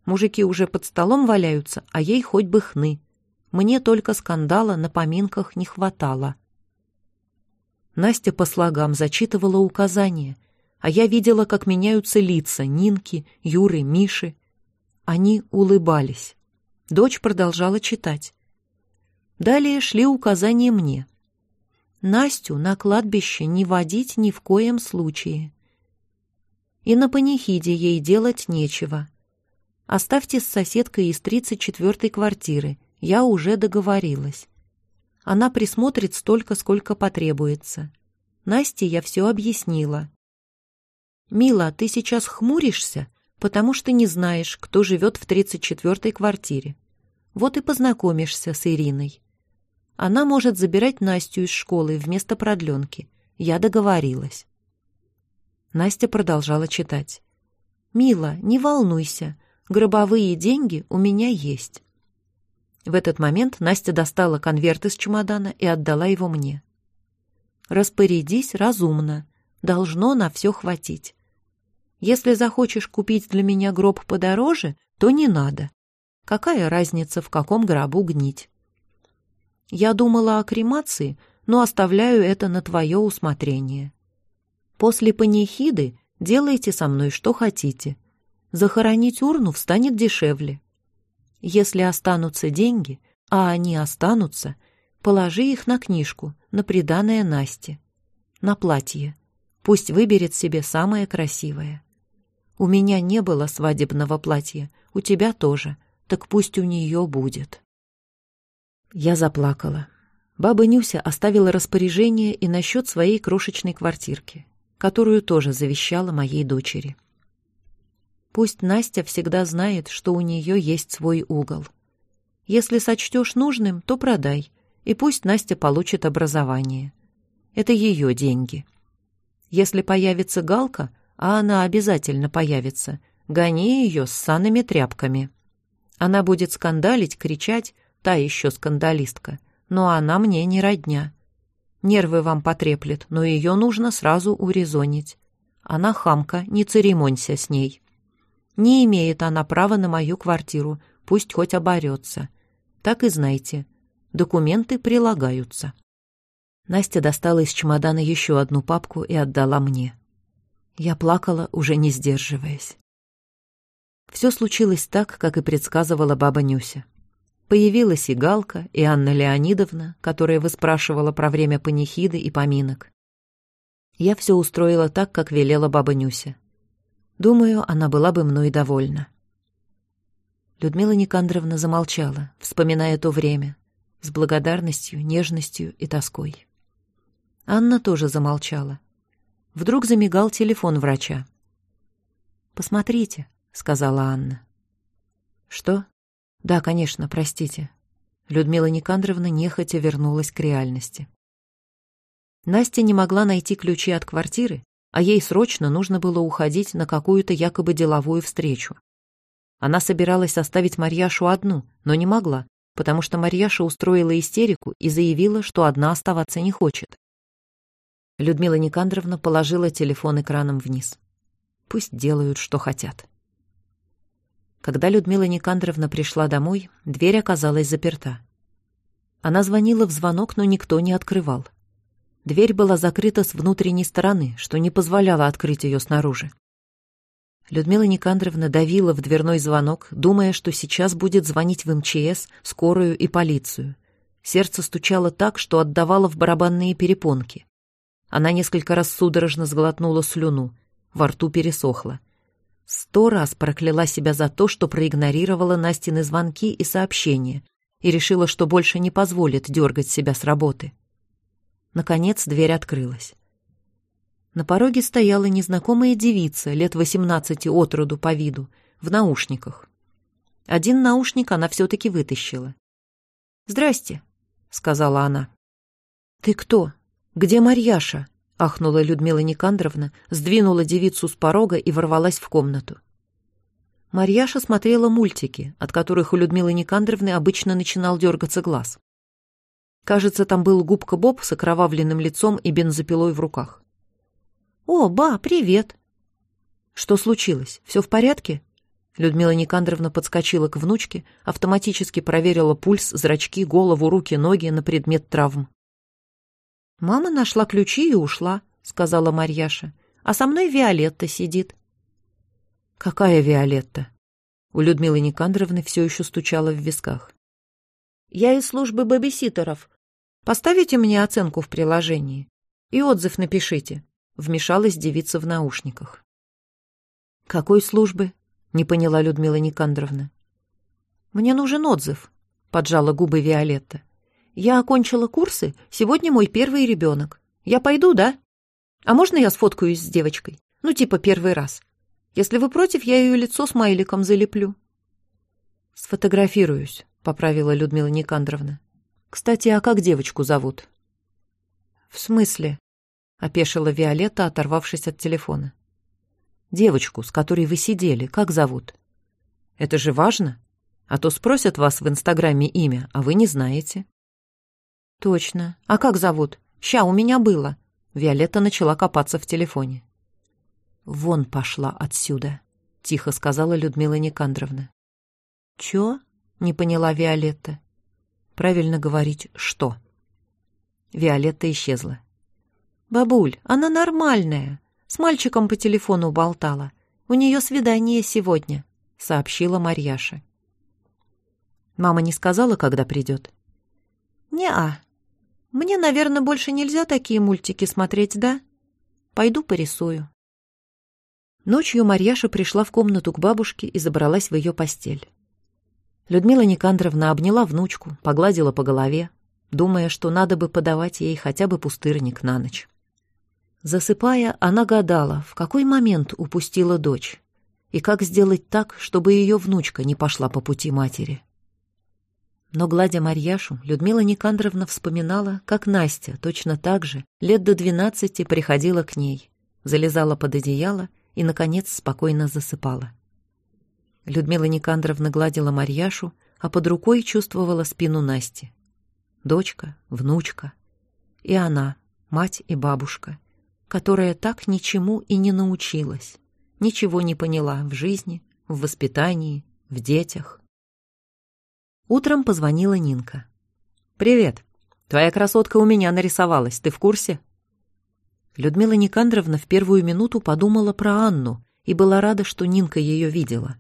Мужики уже под столом валяются, а ей хоть бы хны. Мне только скандала на поминках не хватало. Настя по слогам зачитывала указания — а я видела, как меняются лица Нинки, Юры, Миши. Они улыбались. Дочь продолжала читать. Далее шли указания мне. Настю на кладбище не водить ни в коем случае. И на панихиде ей делать нечего. Оставьте с соседкой из 34-й квартиры, я уже договорилась. Она присмотрит столько, сколько потребуется. Насте я все объяснила. «Мила, ты сейчас хмуришься, потому что не знаешь, кто живет в 34-й квартире. Вот и познакомишься с Ириной. Она может забирать Настю из школы вместо продленки. Я договорилась». Настя продолжала читать. «Мила, не волнуйся, гробовые деньги у меня есть». В этот момент Настя достала конверт из чемодана и отдала его мне. «Распорядись разумно. Должно на все хватить. Если захочешь купить для меня гроб подороже, то не надо. Какая разница, в каком гробу гнить? Я думала о кремации, но оставляю это на твое усмотрение. После панихиды делайте со мной что хотите. Захоронить урну встанет дешевле. Если останутся деньги, а они останутся, положи их на книжку, на приданное Насте, на платье. Пусть выберет себе самое красивое. У меня не было свадебного платья, у тебя тоже, так пусть у нее будет. Я заплакала. Баба Нюся оставила распоряжение и насчет своей крошечной квартирки, которую тоже завещала моей дочери. Пусть Настя всегда знает, что у нее есть свой угол. Если сочтешь нужным, то продай, и пусть Настя получит образование. Это ее деньги. Если появится Галка, а она обязательно появится. Гони ее с санными тряпками. Она будет скандалить, кричать, та еще скандалистка. Но она мне не родня. Нервы вам потреплет, но ее нужно сразу урезонить. Она хамка, не церемонься с ней. Не имеет она права на мою квартиру, пусть хоть оборется. Так и знайте, документы прилагаются. Настя достала из чемодана еще одну папку и отдала мне. Я плакала, уже не сдерживаясь. Все случилось так, как и предсказывала баба Нюся. Появилась и Галка, и Анна Леонидовна, которая выспрашивала про время панихиды и поминок. Я все устроила так, как велела баба Нюся. Думаю, она была бы мной довольна. Людмила Никандровна замолчала, вспоминая то время, с благодарностью, нежностью и тоской. Анна тоже замолчала. Вдруг замигал телефон врача. «Посмотрите», — сказала Анна. «Что?» «Да, конечно, простите». Людмила Никандровна нехотя вернулась к реальности. Настя не могла найти ключи от квартиры, а ей срочно нужно было уходить на какую-то якобы деловую встречу. Она собиралась оставить Марьяшу одну, но не могла, потому что Марьяша устроила истерику и заявила, что одна оставаться не хочет. Людмила Никандровна положила телефон экраном вниз. Пусть делают, что хотят. Когда Людмила Никандровна пришла домой, дверь оказалась заперта. Она звонила в звонок, но никто не открывал. Дверь была закрыта с внутренней стороны, что не позволяло открыть ее снаружи. Людмила Никандровна давила в дверной звонок, думая, что сейчас будет звонить в МЧС, скорую и полицию. Сердце стучало так, что отдавало в барабанные перепонки. Она несколько раз судорожно сглотнула слюну, во рту пересохло. Сто раз прокляла себя за то, что проигнорировала Настины звонки и сообщения и решила, что больше не позволит дергать себя с работы. Наконец дверь открылась. На пороге стояла незнакомая девица, лет восемнадцати от роду по виду, в наушниках. Один наушник она все-таки вытащила. «Здрасте», — сказала она. «Ты кто? Где Марьяша?» — ахнула Людмила Никандровна, сдвинула девицу с порога и ворвалась в комнату. Марьяша смотрела мультики, от которых у Людмилы Никандровны обычно начинал дергаться глаз. Кажется, там был губка Боб с окровавленным лицом и бензопилой в руках. «О, ба, привет!» «Что случилось? Все в порядке?» Людмила Никандровна подскочила к внучке, автоматически проверила пульс, зрачки, голову, руки, ноги на предмет травм. «Мама нашла ключи и ушла», — сказала Марьяша. «А со мной Виолетта сидит». «Какая Виолетта?» У Людмилы Никандровны все еще стучало в висках. «Я из службы бэбиситеров. Поставите мне оценку в приложении. И отзыв напишите», — вмешалась девица в наушниках. «Какой службы?» — не поняла Людмила Никандровна. «Мне нужен отзыв», — поджала губы Виолетта. Я окончила курсы, сегодня мой первый ребенок. Я пойду, да? А можно я сфоткаюсь с девочкой? Ну, типа первый раз. Если вы против, я ее лицо с майликом залеплю. Сфотографируюсь, поправила Людмила Никандровна. Кстати, а как девочку зовут? В смысле? опешила Виолетта, оторвавшись от телефона. Девочку, с которой вы сидели, как зовут? Это же важно. А то спросят вас в Инстаграме имя, а вы не знаете. «Точно. А как зовут? Ща, у меня было». Виолетта начала копаться в телефоне. «Вон пошла отсюда», — тихо сказала Людмила Никандровна. «Чё?» — не поняла Виолетта. «Правильно говорить «что». Виолетта исчезла. «Бабуль, она нормальная. С мальчиком по телефону болтала. У нее свидание сегодня», — сообщила Марьяша. «Мама не сказала, когда придет?» «Не-а», мне, наверное, больше нельзя такие мультики смотреть, да? Пойду порисую. Ночью Марьяша пришла в комнату к бабушке и забралась в ее постель. Людмила Никандровна обняла внучку, погладила по голове, думая, что надо бы подавать ей хотя бы пустырник на ночь. Засыпая, она гадала, в какой момент упустила дочь, и как сделать так, чтобы ее внучка не пошла по пути матери. Но, гладя Марьяшу, Людмила Никандровна вспоминала, как Настя точно так же лет до двенадцати приходила к ней, залезала под одеяло и, наконец, спокойно засыпала. Людмила Никандровна гладила Марьяшу, а под рукой чувствовала спину Насти. Дочка, внучка. И она, мать и бабушка, которая так ничему и не научилась, ничего не поняла в жизни, в воспитании, в детях. Утром позвонила Нинка. «Привет. Твоя красотка у меня нарисовалась, ты в курсе?» Людмила Никандровна в первую минуту подумала про Анну и была рада, что Нинка ее видела.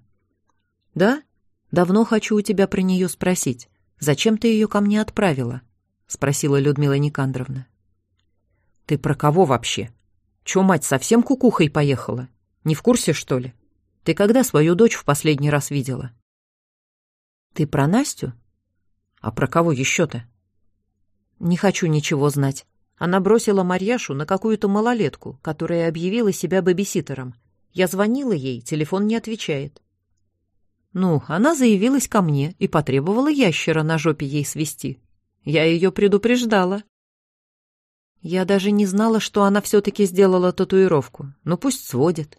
«Да? Давно хочу у тебя про нее спросить. Зачем ты ее ко мне отправила?» — спросила Людмила Никандровна. «Ты про кого вообще? Че, мать, совсем кукухой поехала? Не в курсе, что ли? Ты когда свою дочь в последний раз видела?» Ты про Настю? А про кого еще-то? Не хочу ничего знать. Она бросила Марьяшу на какую-то малолетку, которая объявила себя бэбиситером. Я звонила ей, телефон не отвечает. Ну, она заявилась ко мне и потребовала ящера на жопе ей свести. Я ее предупреждала. Я даже не знала, что она все-таки сделала татуировку. Ну, пусть сводит.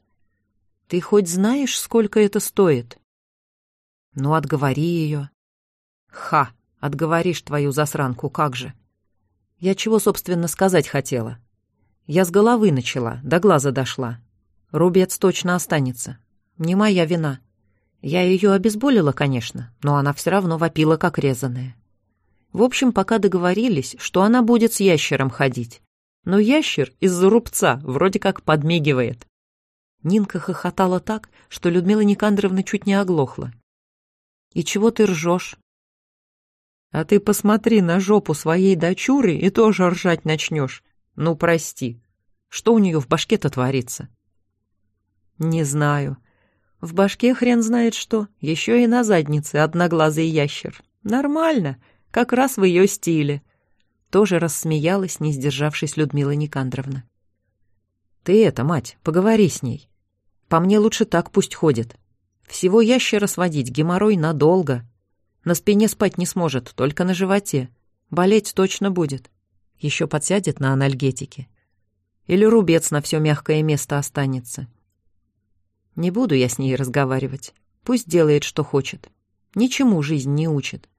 Ты хоть знаешь, сколько это стоит? Ну, отговори ее. Ха, отговоришь твою засранку, как же. Я чего, собственно, сказать хотела? Я с головы начала, до глаза дошла. Рубец точно останется. Не моя вина. Я ее обезболила, конечно, но она все равно вопила, как резаная. В общем, пока договорились, что она будет с ящером ходить. Но ящер из-за рубца вроде как подмигивает. Нинка хохотала так, что Людмила Никандровна чуть не оглохла. «И чего ты ржешь?» «А ты посмотри на жопу своей дочуры и тоже ржать начнешь. Ну, прости. Что у нее в башке-то творится?» «Не знаю. В башке хрен знает что. Еще и на заднице одноглазый ящер. Нормально, как раз в ее стиле». Тоже рассмеялась, не сдержавшись Людмила Никандровна. «Ты это, мать, поговори с ней. По мне лучше так пусть ходит. Всего ящера сводить, геморрой надолго. На спине спать не сможет, только на животе. Болеть точно будет. Еще подсядет на анальгетики. Или рубец на все мягкое место останется. Не буду я с ней разговаривать. Пусть делает, что хочет. Ничему жизнь не учит.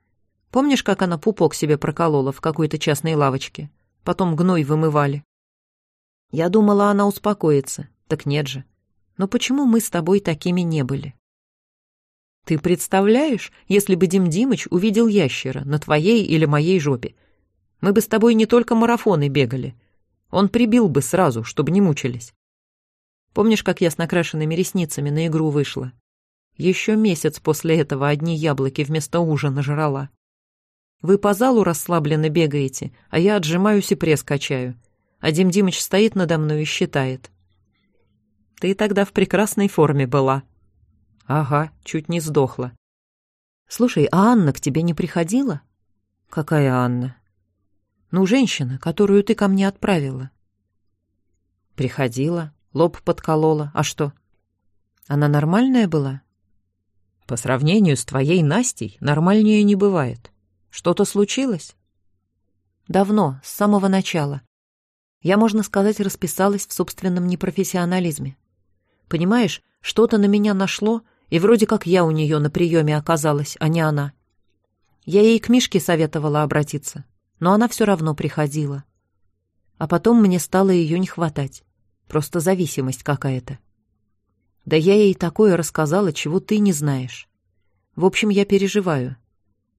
Помнишь, как она пупок себе проколола в какой-то частной лавочке? Потом гной вымывали. Я думала, она успокоится. Так нет же. Но почему мы с тобой такими не были? Ты представляешь, если бы Дим Димыч увидел ящера на твоей или моей жопе? Мы бы с тобой не только марафоны бегали. Он прибил бы сразу, чтобы не мучились. Помнишь, как я с накрашенными ресницами на игру вышла? Еще месяц после этого одни яблоки вместо ужина жрала. Вы по залу расслабленно бегаете, а я отжимаюсь и пресс качаю. А Дим Димыч стоит надо мной и считает. Ты тогда в прекрасной форме была. Ага, чуть не сдохла. Слушай, а Анна к тебе не приходила? Какая Анна? Ну, женщина, которую ты ко мне отправила. Приходила, лоб подколола. А что? Она нормальная была? По сравнению с твоей Настей, нормальнее не бывает. Что-то случилось? Давно, с самого начала. Я, можно сказать, расписалась в собственном непрофессионализме. Понимаешь, что-то на меня нашло, и вроде как я у нее на приеме оказалась, а не она. Я ей к Мишке советовала обратиться, но она все равно приходила. А потом мне стало ее не хватать. Просто зависимость какая-то. Да я ей такое рассказала, чего ты не знаешь. В общем, я переживаю.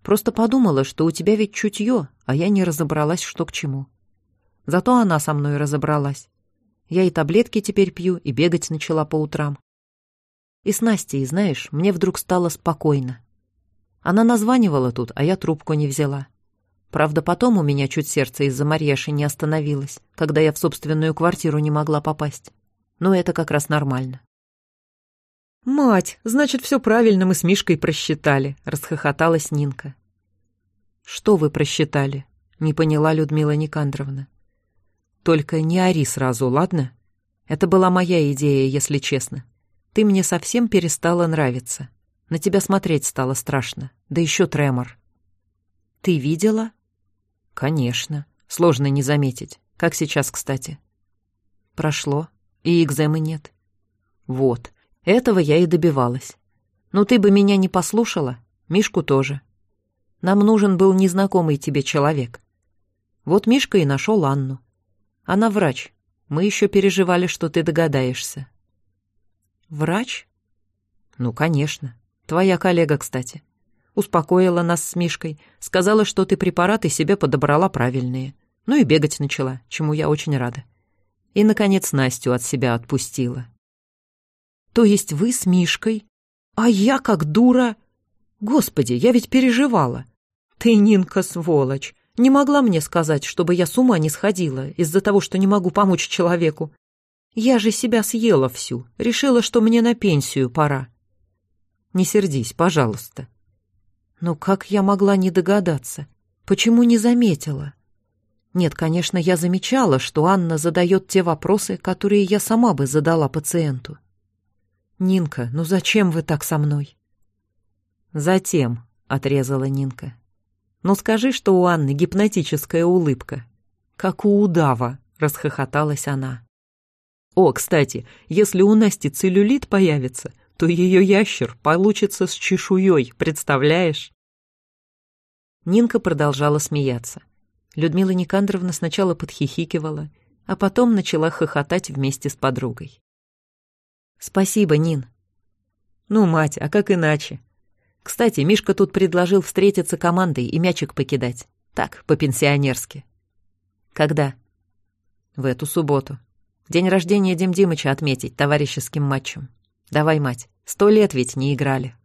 Просто подумала, что у тебя ведь чутье, а я не разобралась, что к чему. Зато она со мной разобралась. Я и таблетки теперь пью, и бегать начала по утрам. И с Настей, знаешь, мне вдруг стало спокойно. Она названивала тут, а я трубку не взяла. Правда, потом у меня чуть сердце из-за Марьяши не остановилось, когда я в собственную квартиру не могла попасть. Но это как раз нормально. «Мать, значит, все правильно мы с Мишкой просчитали», — расхохоталась Нинка. «Что вы просчитали?» — не поняла Людмила Никандровна. Только не ори сразу, ладно? Это была моя идея, если честно. Ты мне совсем перестала нравиться. На тебя смотреть стало страшно. Да еще тремор. Ты видела? Конечно. Сложно не заметить. Как сейчас, кстати. Прошло. И экземы нет. Вот. Этого я и добивалась. Но ты бы меня не послушала, Мишку тоже. Нам нужен был незнакомый тебе человек. Вот Мишка и нашел Анну. Она врач. Мы еще переживали, что ты догадаешься. Врач? Ну, конечно. Твоя коллега, кстати. Успокоила нас с Мишкой, сказала, что ты препараты себе подобрала правильные. Ну и бегать начала, чему я очень рада. И, наконец, Настю от себя отпустила. То есть вы с Мишкой? А я как дура... Господи, я ведь переживала. Ты, Нинка, сволочь. Не могла мне сказать, чтобы я с ума не сходила из-за того, что не могу помочь человеку. Я же себя съела всю, решила, что мне на пенсию пора. Не сердись, пожалуйста. Но как я могла не догадаться? Почему не заметила? Нет, конечно, я замечала, что Анна задает те вопросы, которые я сама бы задала пациенту. «Нинка, ну зачем вы так со мной?» «Затем», — отрезала Нинка. «Ну скажи, что у Анны гипнотическая улыбка». «Как у удава», — расхохоталась она. «О, кстати, если у Насти целлюлит появится, то ее ящер получится с чешуей, представляешь?» Нинка продолжала смеяться. Людмила Никандровна сначала подхихикивала, а потом начала хохотать вместе с подругой. «Спасибо, Нин». «Ну, мать, а как иначе? Кстати, Мишка тут предложил встретиться командой и мячик покидать. Так, по-пенсионерски». «Когда?» «В эту субботу. День рождения Дим Димыча отметить товарищеским матчем. Давай, мать, сто лет ведь не играли».